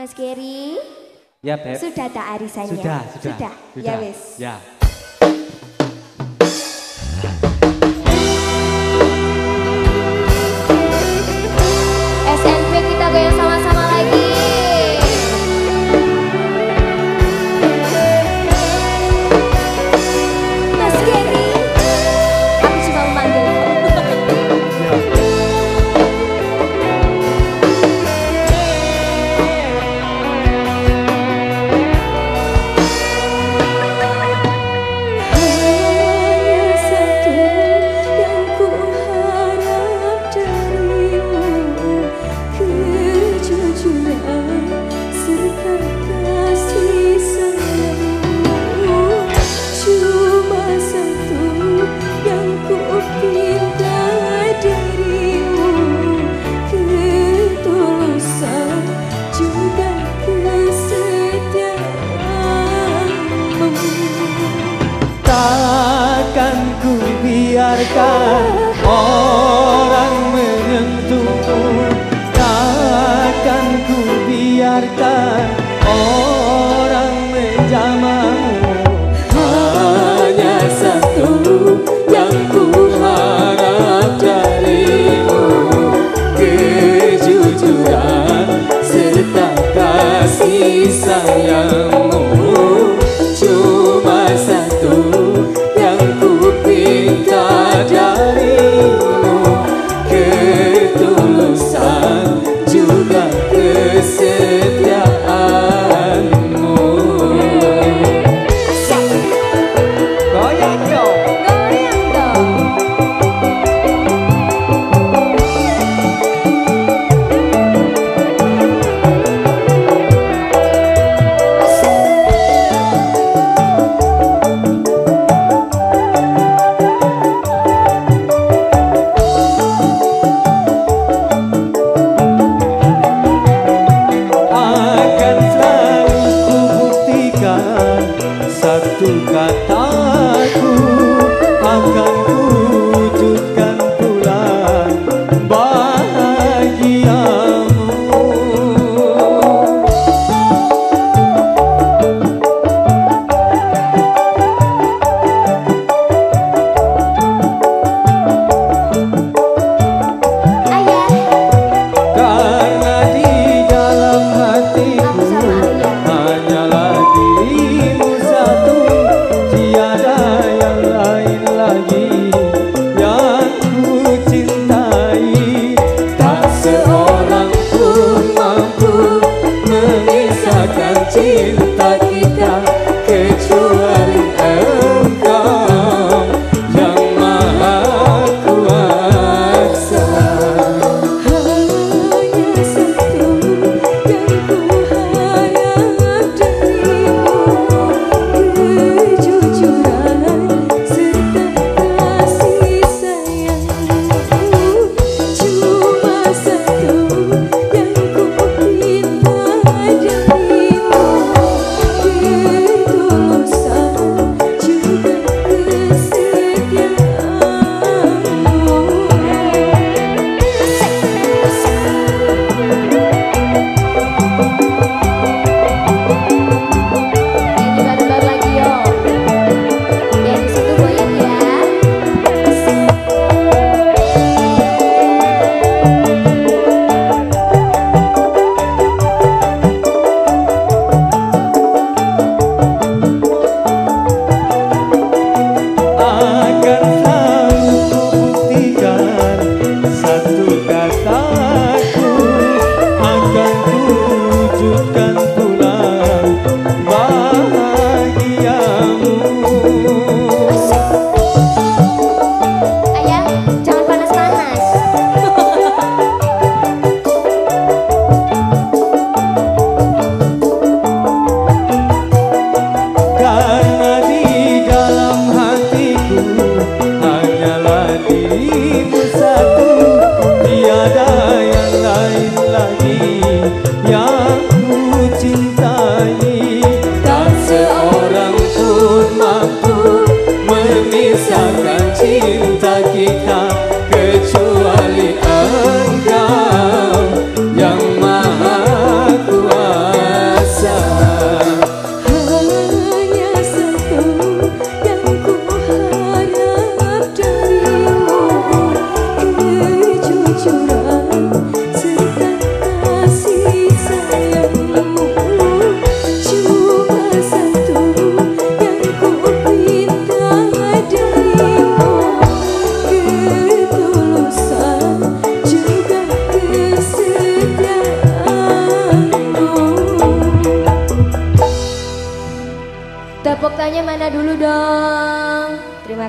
Mas Geri? Ya, Beb. Sudah tak arisannya? Sudah, sudah. Sudah. Ya, sudah. Ya, wis. Ya.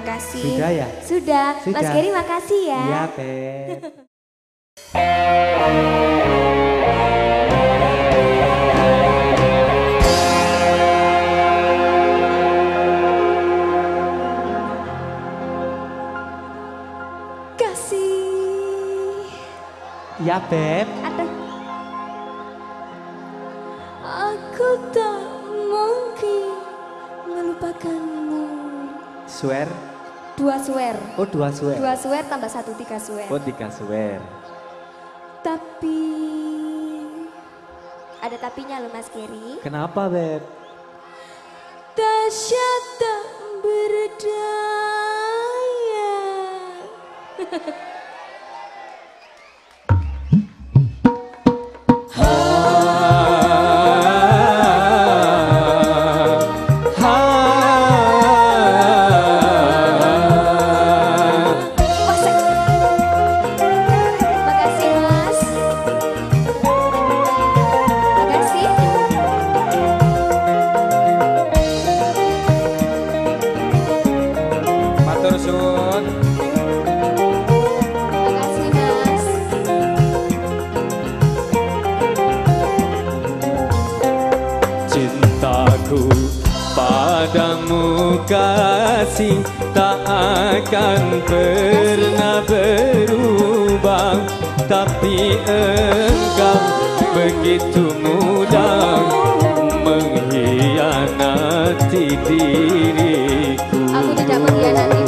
Kasih. Sudah ya? Sudah. Mas Sudah. Gary makasih ya. Iya, Beb. Kasih. Iya, Beb. Dua swear. Oh, dua swear. Dua swear tambah satu tiga swear. Oh, tiga swear. Tapi ada tapinya loh Mas Gary. Kenapa, Beb? Dahsyat tak berdaya. Wasek. Akan pernah berubah Tapi engkau begitu mudah mengkhianati diriku. Aku tidak mengkhianati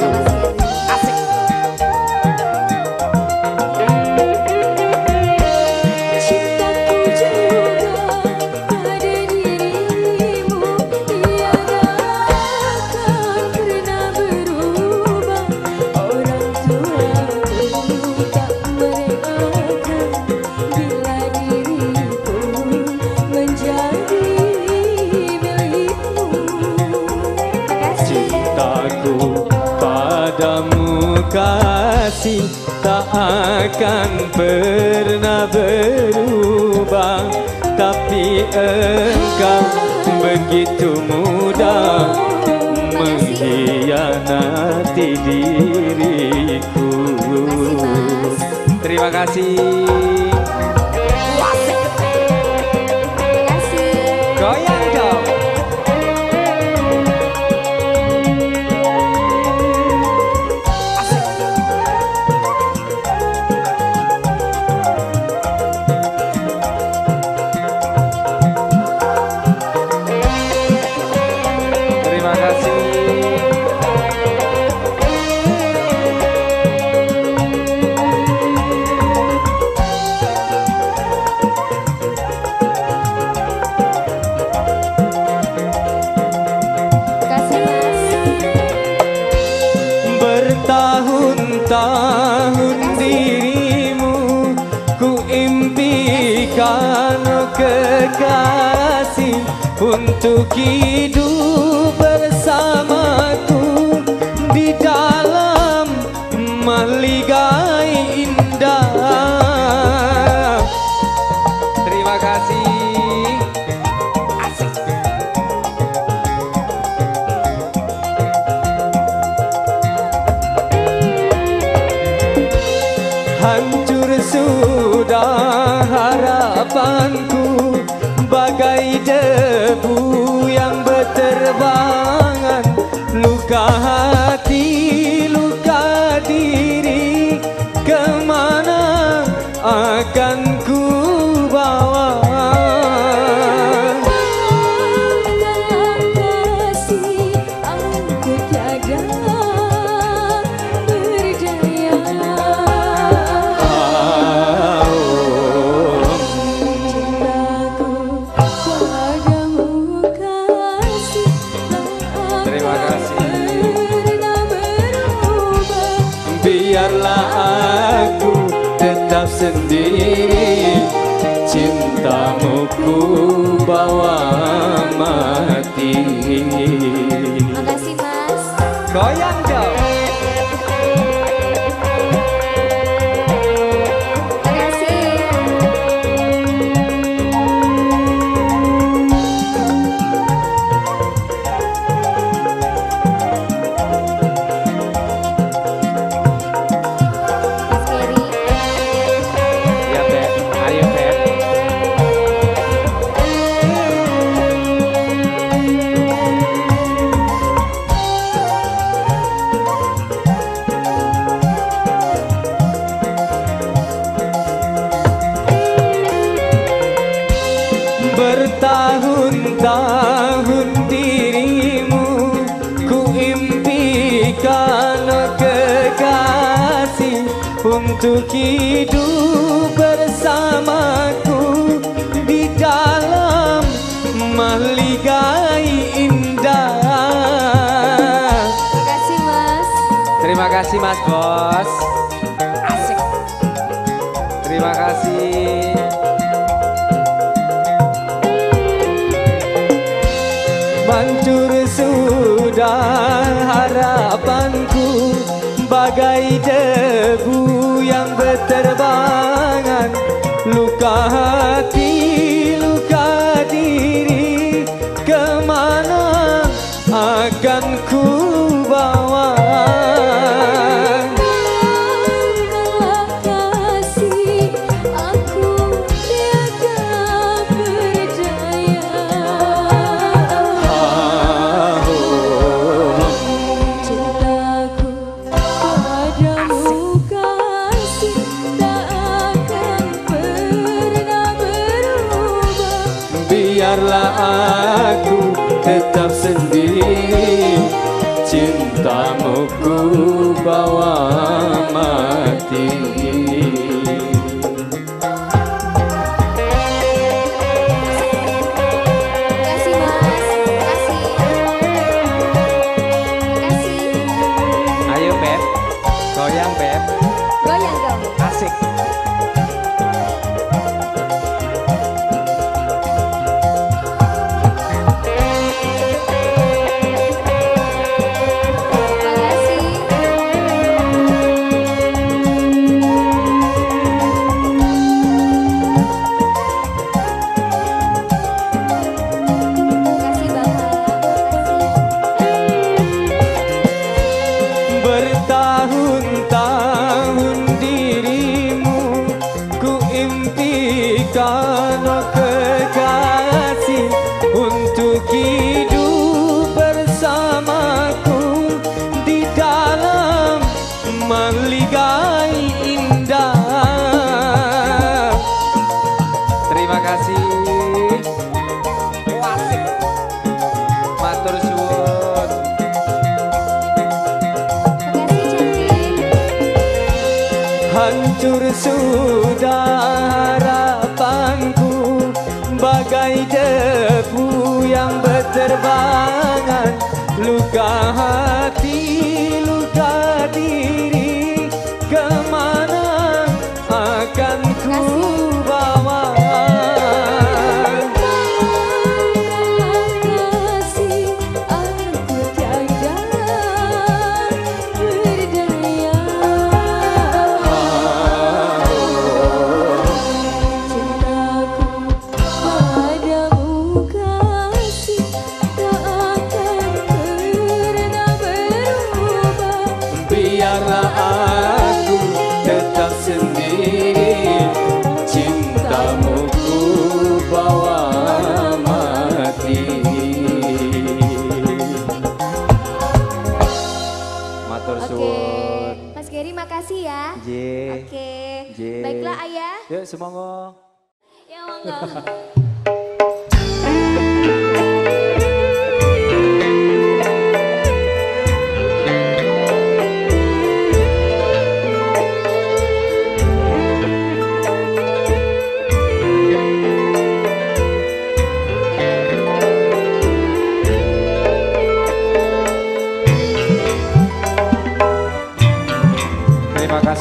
akan pernah berubah Tapi engkau begitu mudah mengkhianati diriku. Terima kasih Untuk hidup bersamaku Di dalam maligai indah. Terima kasih. Hancur sudah harapanku favor. tahun dirimu ku impikan kekasih untuk hidup bersamaku di dalam maligai indah. Terima kasih mas. Terima kasih mas bos. Asik. Terima kasih. hancur sudah harapanku Bagai debu yang berterbang. Oke. Okay. Mas Gary makasih ya. Oke. Okay. Baiklah ayah. Yuk semoga. Ya monggo.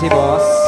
kasih bos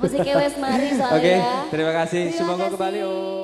Musiknya wes mari soalnya. Oke, okay, terima kasih. Semoga kembali. Oh.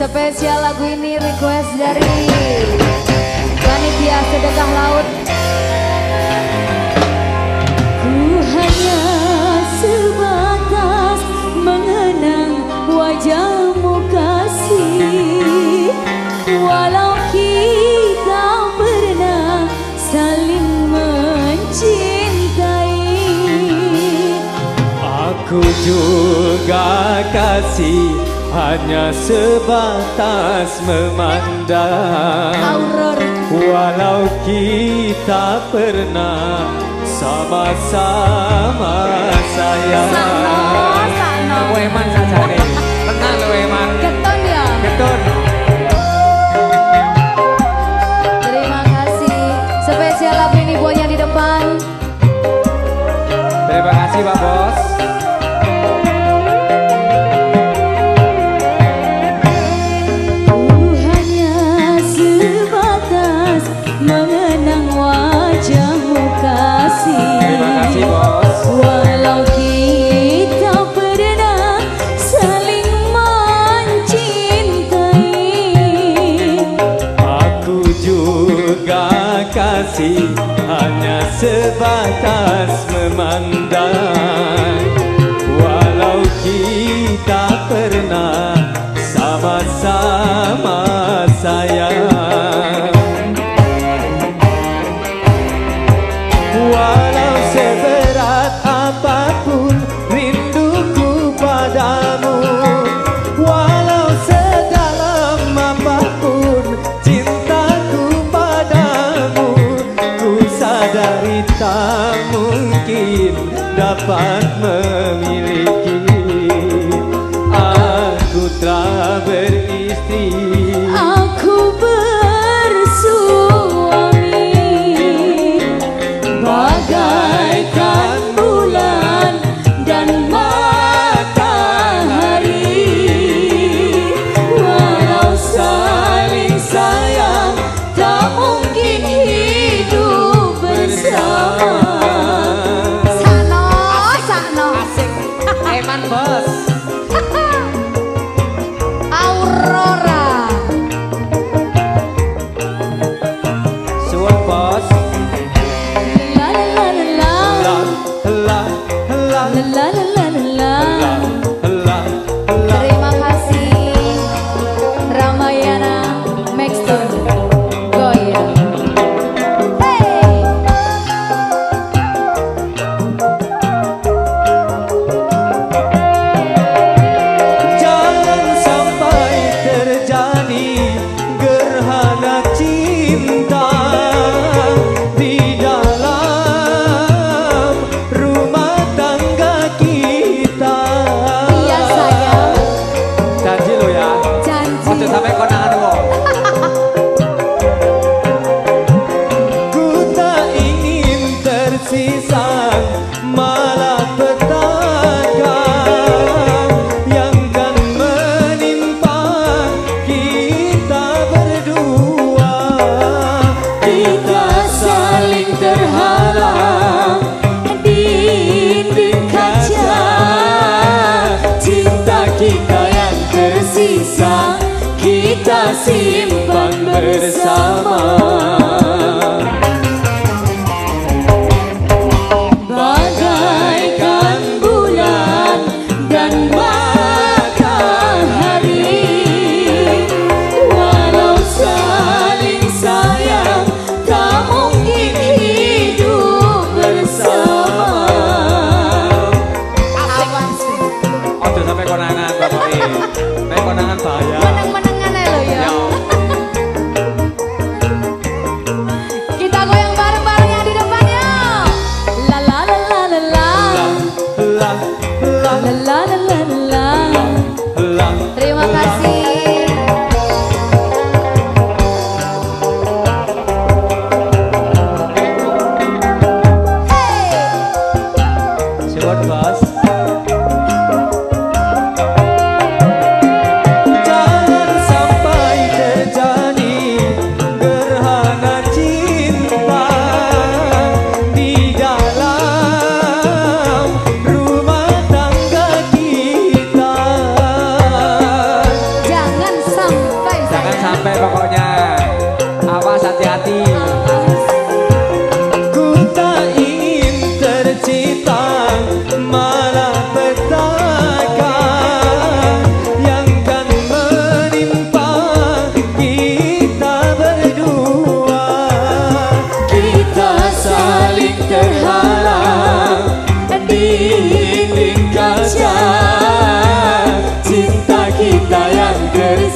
Spesial lagu ini request dari Panitia Sedekah Laut. Ku hanya sebatas mengenang wajahmu kasih. Walau kita pernah saling mencintai. Aku juga kasih hanya sebatas memandang. Walau kita pernah sama-sama sayang. Aku eman saja nih, tenang lu eman eh, Keton ya? Keton. Terima kasih, spesial lagu ini buatnya di depan. Terima kasih Pak Bos. kasih hanya sebatas memandang. Walau kita pernah bakma simpan bersama.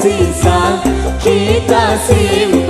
sisa kita tá assim.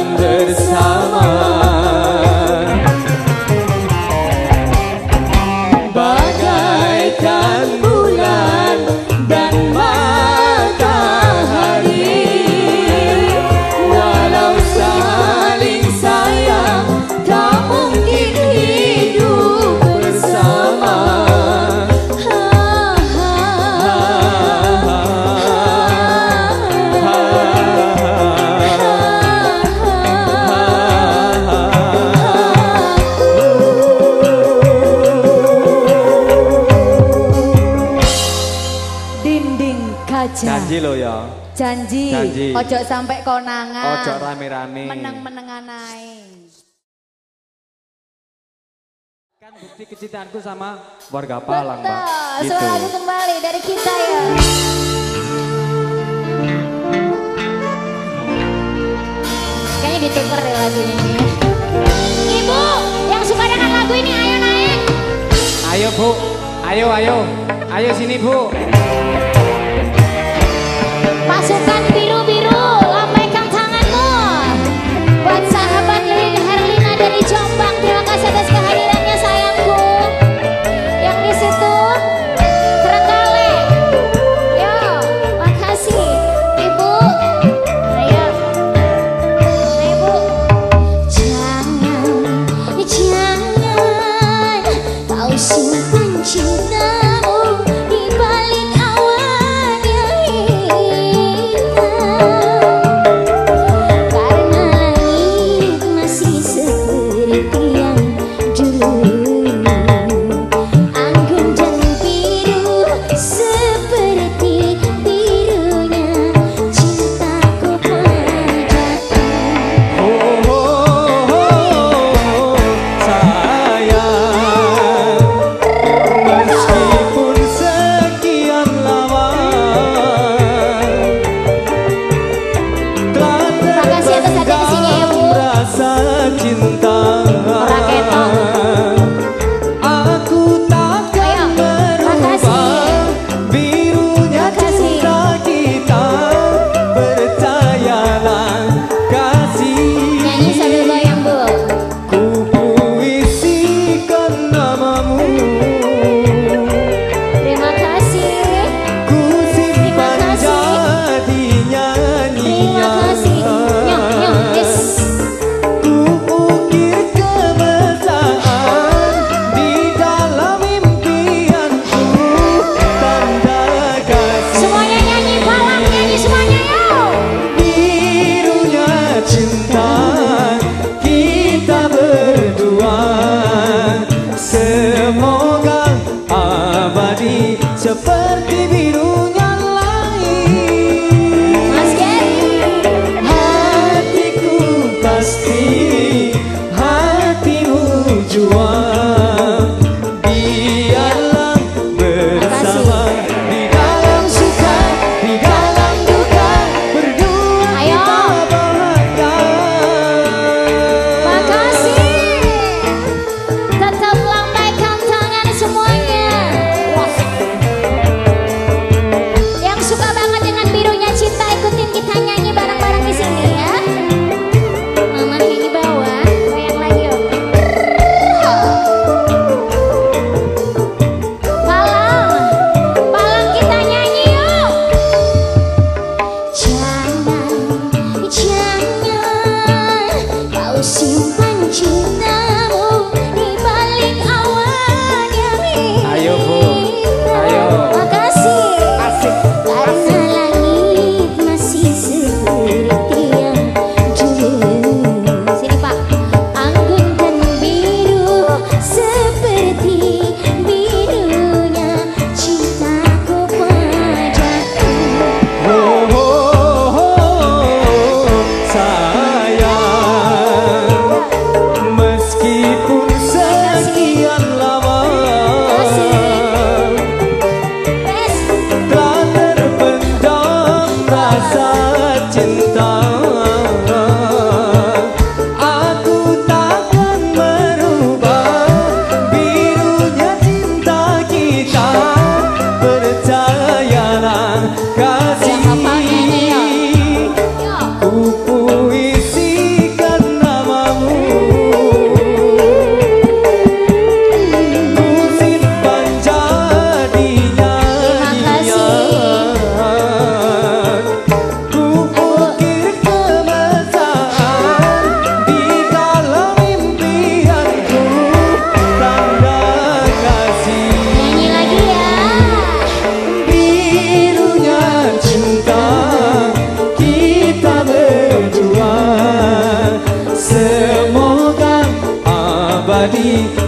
안 돼. janji. Janji. Ojo sampai konangan. Ojo rame-rame. Meneng-menengan. Kan bukti kecintaanku sama warga Palang, Betul. Mbak. Betul. Suara gitu. kembali dari kita ya. Kayaknya ditukar deh lagu ini. Ibu yang suka dengan lagu ini ayo naik. Ayo Bu, ayo ayo. Ayo sini Bu. paso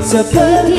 سفري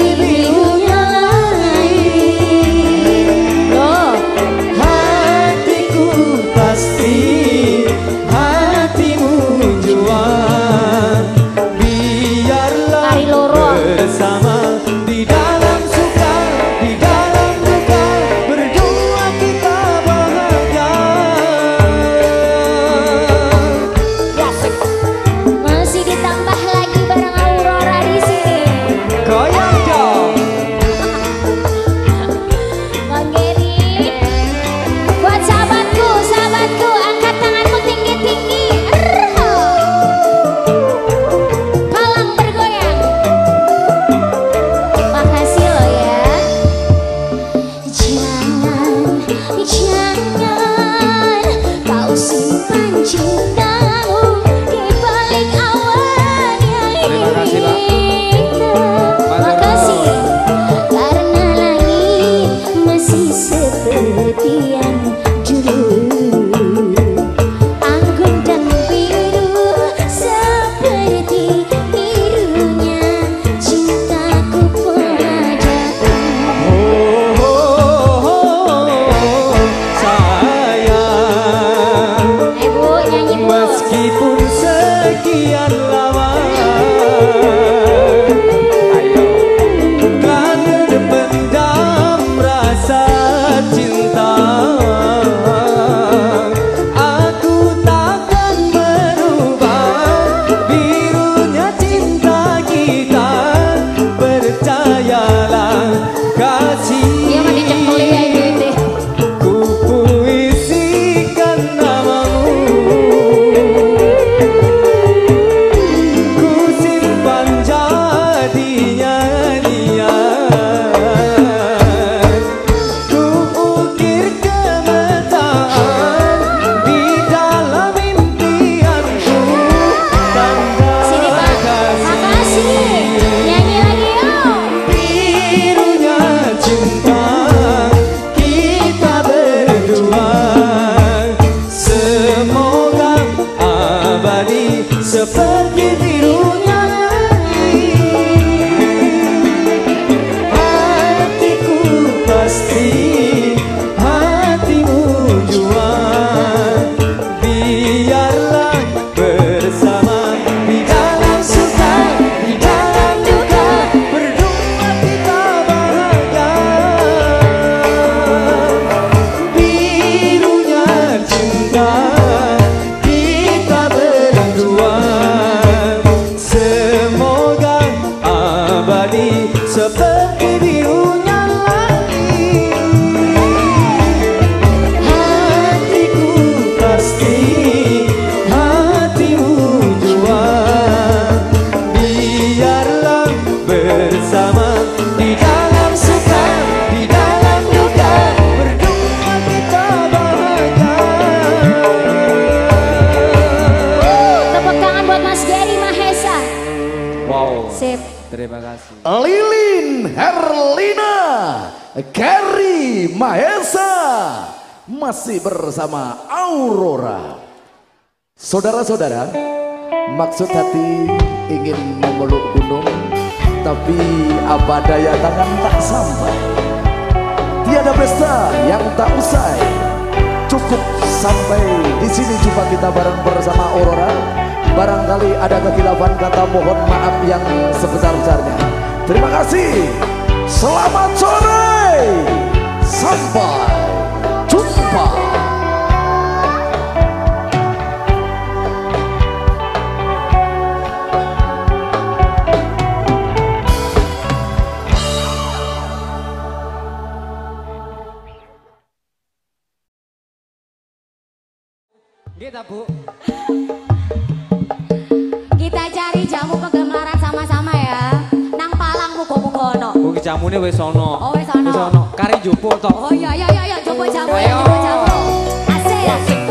Mahesa masih bersama Aurora. Saudara-saudara, maksud hati ingin memeluk gunung, tapi apa daya tangan tak sampai. Tiada pesta yang tak usai. Cukup sampai di sini jumpa kita bareng bersama Aurora. Barangkali ada kekilafan kata mohon maaf yang sebesar-besarnya. Terima kasih. Selamat sore sampai jumpa Kita gitu, bu Kita cari jamu penggemaran sama-sama ya Nang palang mugo-mugo ono. Jamu ini wis ono. Oh wis Kari jupuk toh. Oh iya iya iya jupuk jamu, jupuk jamu. Asik.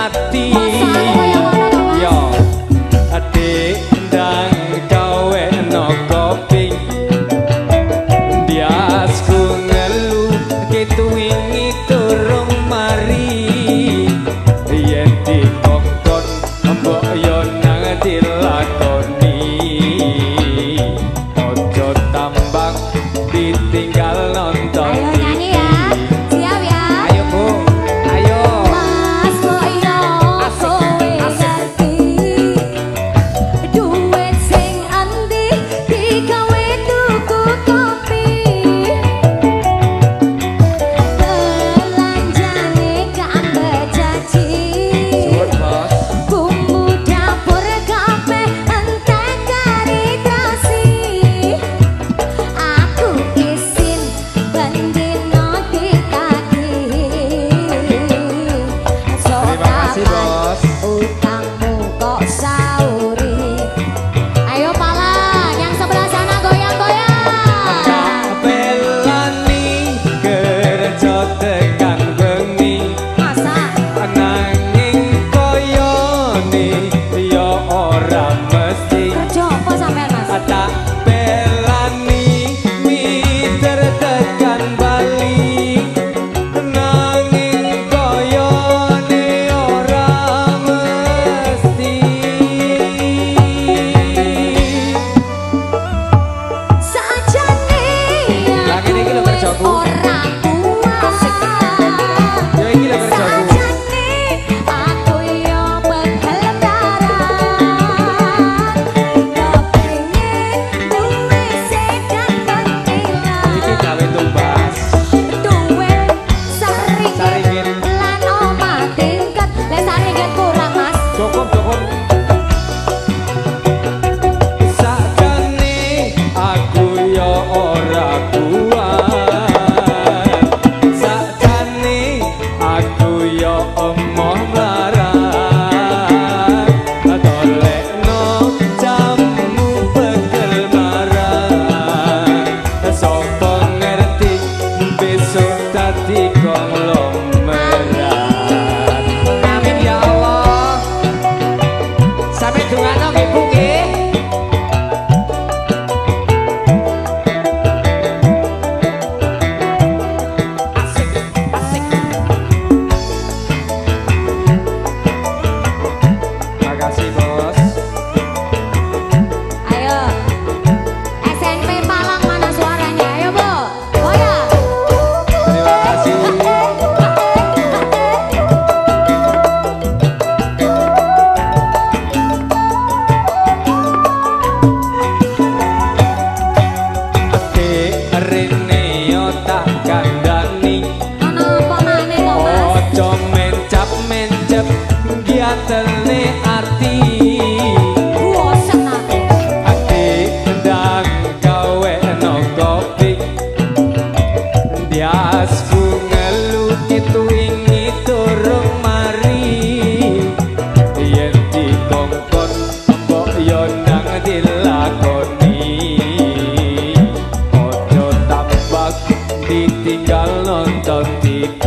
hati ditinggal nonton TV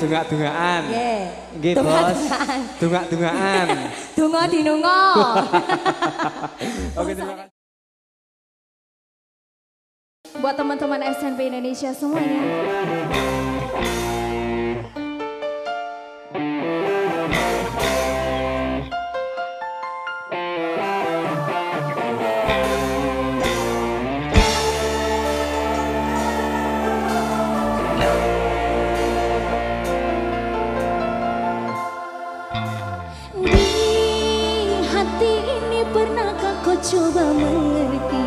dungak-dungakan. Nggih. Nggih, Bos. Dungak-dungakan. Donga dinunga. Oke, terima kasih. Buat teman-teman SNP Indonesia semuanya. coba mengerti.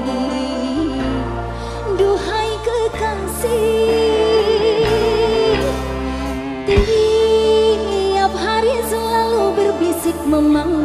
Duhai kekasih Tiap hari selalu berbisik memang